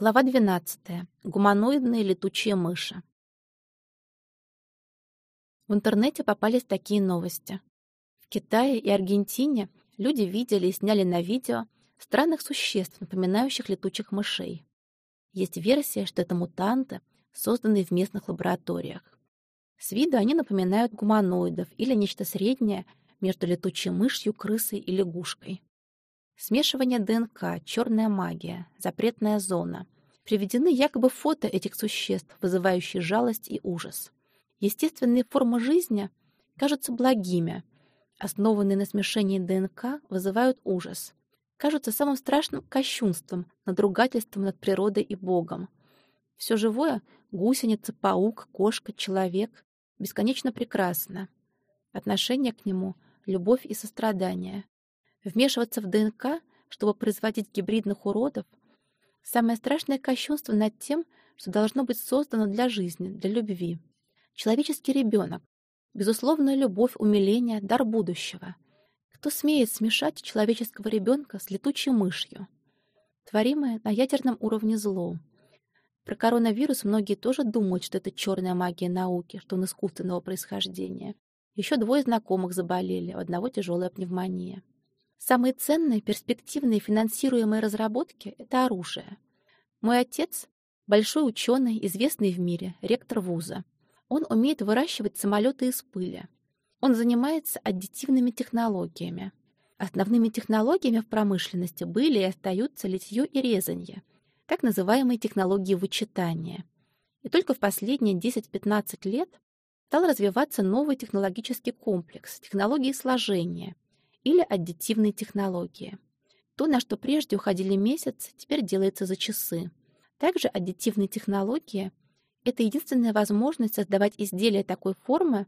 Глава 12. Гуманоидные летучие мыши. В интернете попались такие новости. В Китае и Аргентине люди видели и сняли на видео странных существ, напоминающих летучих мышей. Есть версия, что это мутанты, созданные в местных лабораториях. С виду они напоминают гуманоидов или нечто среднее между летучей мышью, крысой и лягушкой. Смешивание ДНК, черная магия, запретная зона. Приведены якобы фото этих существ, вызывающие жалость и ужас. Естественные формы жизни кажутся благими, основанные на смешении ДНК, вызывают ужас. Кажутся самым страшным кощунством, надругательством над природой и Богом. Все живое — гусеница, паук, кошка, человек — бесконечно прекрасно. Отношение к нему — любовь и сострадание. Вмешиваться в ДНК, чтобы производить гибридных уродов, самое страшное кощунство над тем, что должно быть создано для жизни, для любви. Человеческий ребенок, безусловная любовь, умиление, дар будущего. Кто смеет смешать человеческого ребенка с летучей мышью? Творимое на ядерном уровне зло. Про коронавирус многие тоже думают, что это черная магия науки, что он искусственного происхождения. Еще двое знакомых заболели, у одного тяжелая пневмония. Самые ценные, перспективные финансируемые разработки — это оружие. Мой отец — большой ученый, известный в мире, ректор вуза. Он умеет выращивать самолеты из пыли. Он занимается аддитивными технологиями. Основными технологиями в промышленности были и остаются литье и резанье, так называемые технологии вычитания. И только в последние 10-15 лет стал развиваться новый технологический комплекс, технологии сложения — или аддитивные технологии. То, на что прежде уходили месяцы, теперь делается за часы. Также аддитивные технологии — это единственная возможность создавать изделия такой формы,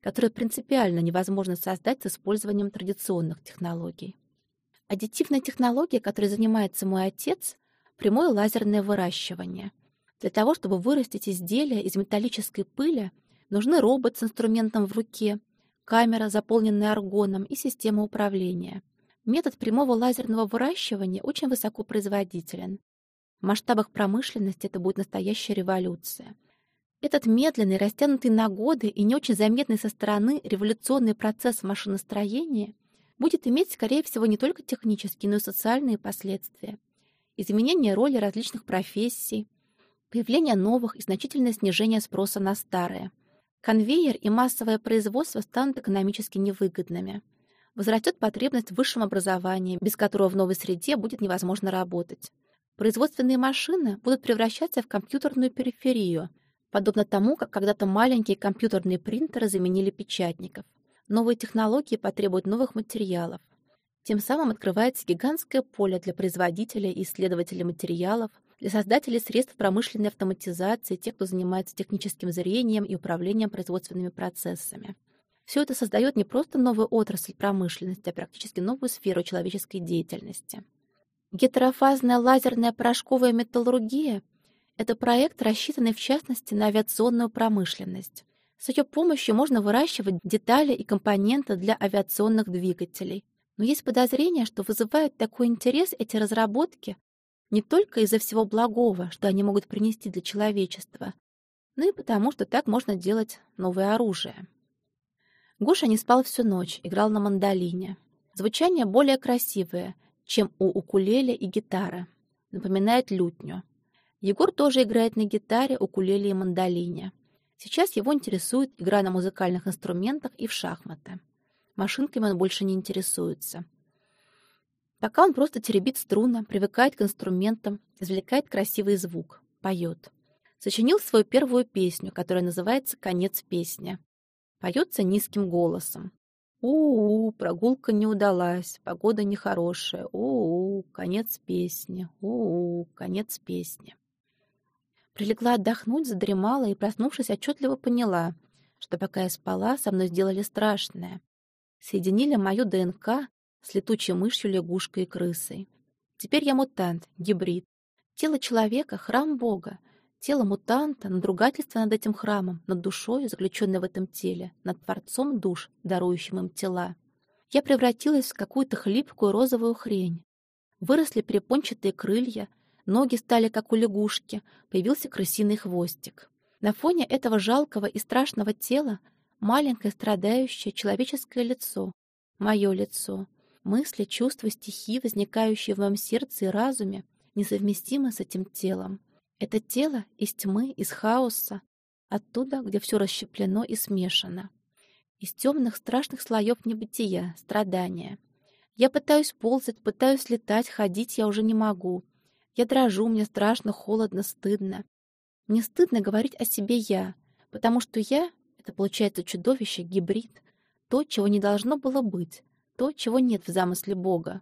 которые принципиально невозможно создать с использованием традиционных технологий. Аддитивная технология, которой занимается мой отец — прямое лазерное выращивание. Для того, чтобы вырастить изделие из металлической пыли, нужны робот с инструментом в руке — камера, заполненная аргоном, и система управления. Метод прямого лазерного выращивания очень высокопроизводителен. В масштабах промышленности это будет настоящая революция. Этот медленный, растянутый на годы и не очень заметный со стороны революционный процесс в машиностроении будет иметь, скорее всего, не только технические, но и социальные последствия. Изменение роли различных профессий, появление новых и значительное снижение спроса на старые – Конвейер и массовое производство станут экономически невыгодными. Возрастет потребность в высшем образовании, без которого в новой среде будет невозможно работать. Производственные машины будут превращаться в компьютерную периферию, подобно тому, как когда-то маленькие компьютерные принтеры заменили печатников. Новые технологии потребуют новых материалов. Тем самым открывается гигантское поле для производителей и исследователей материалов, для создателей средств промышленной автоматизации, тех, кто занимается техническим зрением и управлением производственными процессами. Все это создает не просто новую отрасль промышленности, а практически новую сферу человеческой деятельности. Гетерофазная лазерная порошковая металлургия – это проект, рассчитанный в частности на авиационную промышленность. С ее помощью можно выращивать детали и компоненты для авиационных двигателей. Но есть подозрение, что вызывают такой интерес эти разработки не только из-за всего благого, что они могут принести для человечества, но и потому, что так можно делать новое оружие. Гоша не спал всю ночь, играл на мандолине. Звучание более красивое, чем у укулеле и гитары. Напоминает лютню. Егор тоже играет на гитаре, укулеле и мандолине. Сейчас его интересует игра на музыкальных инструментах и в шахматы. Машинками он больше не интересуется. Пока он просто теребит струны, привыкает к инструментам, извлекает красивый звук, поет. Сочинил свою первую песню, которая называется «Конец песни». Поется низким голосом. У-у, прогулка не удалась, погода нехорошая. У-у, конец песни. У-у, конец песни. Прилегла отдохнуть, задремала и, проснувшись, отчетливо поняла, что пока я спала, со мной сделали страшное. Соединили мою ДНК с летучей мышью, лягушкой и крысой. Теперь я мутант, гибрид. Тело человека — храм Бога. Тело мутанта — надругательство над этим храмом, над душой, заключенной в этом теле, над Творцом душ, дарующим им тела. Я превратилась в какую-то хлипкую розовую хрень. Выросли перепончатые крылья, ноги стали как у лягушки, появился крысиный хвостик. На фоне этого жалкого и страшного тела маленькое страдающее человеческое лицо, мое лицо, мысли, чувства, стихи, возникающие в моем сердце и разуме, несовместимы с этим телом. Это тело из тьмы, из хаоса, оттуда, где все расщеплено и смешано. Из темных страшных слоев небытия, страдания. Я пытаюсь ползать, пытаюсь летать, ходить я уже не могу. Я дрожу, мне страшно, холодно, стыдно. Мне стыдно говорить о себе «я», потому что я — это, получается, чудовище, гибрид, то, чего не должно было быть, то, чего нет в замысле Бога.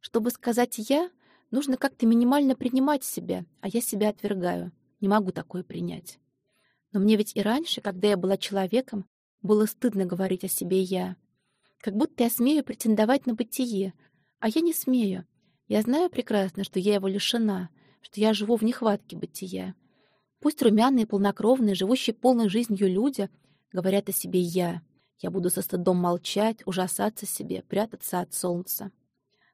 Чтобы сказать «я», нужно как-то минимально принимать себя, а я себя отвергаю. Не могу такое принять. Но мне ведь и раньше, когда я была человеком, было стыдно говорить о себе «я». Как будто я смею претендовать на бытие, а я не смею. Я знаю прекрасно, что я его лишена, что я живу в нехватке бытия. Пусть румяные, полнокровные, живущие полной жизнью люди говорят о себе «я». Я буду со стыдом молчать, ужасаться себе, прятаться от солнца.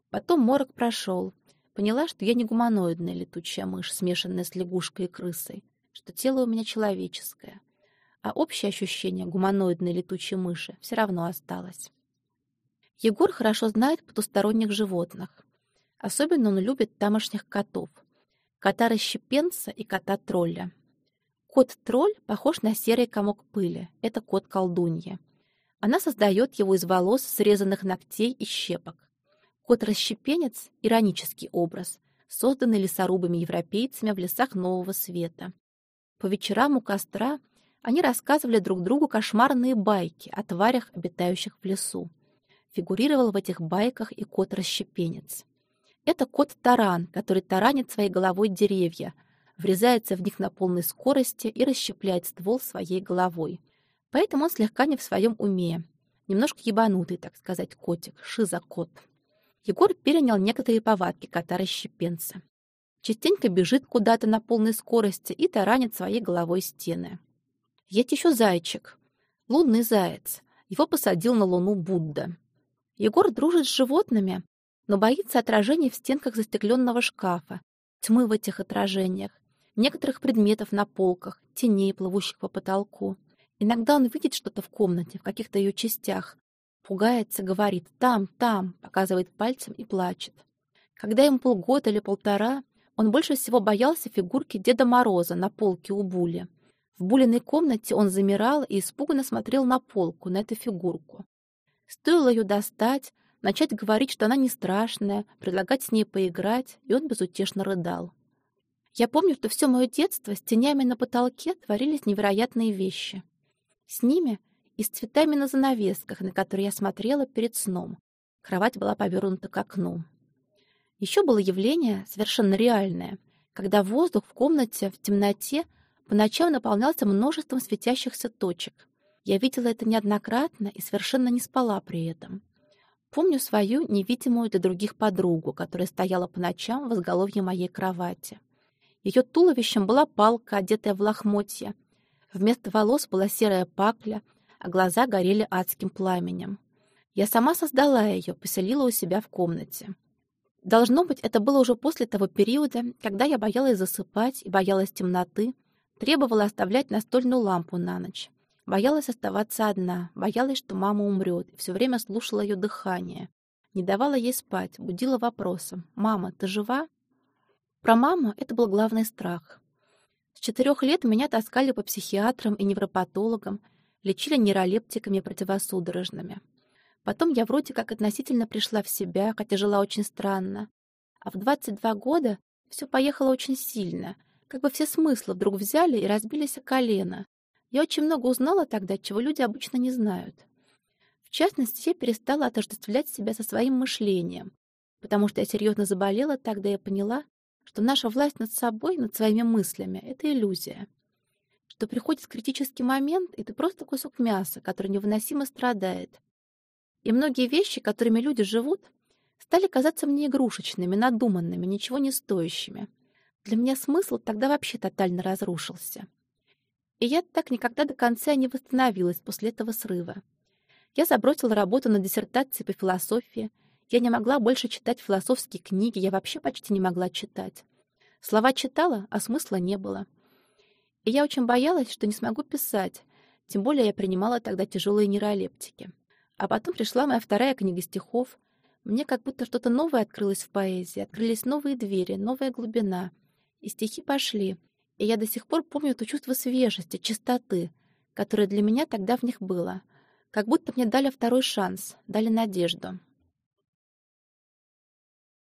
Потом морок прошел. Поняла, что я не гуманоидная летучая мышь, смешанная с лягушкой и крысой, что тело у меня человеческое. А общее ощущение гуманоидной летучей мыши все равно осталось. Егор хорошо знает потусторонних животных. Особенно он любит тамошних котов. Кота-расщепенца и кота-тролля. Кот-тролль похож на серый комок пыли. Это кот-колдунья. Она создает его из волос, срезанных ногтей и щепок. Кот-расщепенец — иронический образ, созданный лесорубами-европейцами в лесах Нового Света. По вечерам у костра они рассказывали друг другу кошмарные байки о тварях, обитающих в лесу. Фигурировал в этих байках и кот-расщепенец. Это кот-таран, который таранит своей головой деревья, врезается в них на полной скорости и расщепляет ствол своей головой. Поэтому он слегка не в своем уме. Немножко ебанутый, так сказать, котик, шиза-кот. Егор перенял некоторые повадки кота-расщепенца. Частенько бежит куда-то на полной скорости и таранит своей головой стены. Есть еще зайчик. Лунный заяц. Его посадил на луну Будда. Егор дружит с животными, но боится отражений в стенках застекленного шкафа, тьмы в этих отражениях, некоторых предметов на полках, теней, плывущих по потолку. Иногда он видит что-то в комнате, в каких-то ее частях. Пугается, говорит «там, там», показывает пальцем и плачет. Когда ему полгода или полтора, он больше всего боялся фигурки Деда Мороза на полке у Були. В Булиной комнате он замирал и испуганно смотрел на полку, на эту фигурку. Стоило ее достать, начать говорить, что она не страшная, предлагать с ней поиграть, и он безутешно рыдал. Я помню, что все мое детство с тенями на потолке творились невероятные вещи. С ними и с цветами на занавесках, на которые я смотрела перед сном. Кровать была повернута к окну. Еще было явление совершенно реальное, когда воздух в комнате в темноте по ночам наполнялся множеством светящихся точек. Я видела это неоднократно и совершенно не спала при этом. Помню свою невидимую для других подругу, которая стояла по ночам в изголовье моей кровати. Ее туловищем была палка, одетая в лохмотья, Вместо волос была серая пакля, а глаза горели адским пламенем. Я сама создала ее, поселила у себя в комнате. Должно быть, это было уже после того периода, когда я боялась засыпать и боялась темноты, требовала оставлять настольную лампу на ночь. Боялась оставаться одна, боялась, что мама умрет, и все время слушала ее дыхание. Не давала ей спать, будила вопросом «Мама, ты жива?» Про маму это был главный страх. С четырех лет меня таскали по психиатрам и невропатологам, лечили нейролептиками противосудорожными. Потом я вроде как относительно пришла в себя, хотя жила очень странно. А в 22 года все поехало очень сильно, как бы все смыслы вдруг взяли и разбились о колено. Я очень много узнала тогда, чего люди обычно не знают. В частности, я перестала отождествлять себя со своим мышлением, потому что я серьезно заболела тогда я поняла, что наша власть над собой, над своими мыслями — это иллюзия. Что приходит критический момент, и ты просто кусок мяса, который невыносимо страдает. И многие вещи, которыми люди живут, стали казаться мне игрушечными, надуманными, ничего не стоящими. Для меня смысл тогда вообще тотально разрушился. И я так никогда до конца не восстановилась после этого срыва. Я забросила работу на диссертации по философии, я не могла больше читать философские книги, я вообще почти не могла читать. Слова читала, а смысла не было. И я очень боялась, что не смогу писать, тем более я принимала тогда тяжелые нейролептики. А потом пришла моя вторая книга стихов. Мне как будто что-то новое открылось в поэзии, открылись новые двери, новая глубина. И стихи пошли. И я до сих пор помню то чувство свежести, чистоты, которое для меня тогда в них было. Как будто мне дали второй шанс, дали надежду.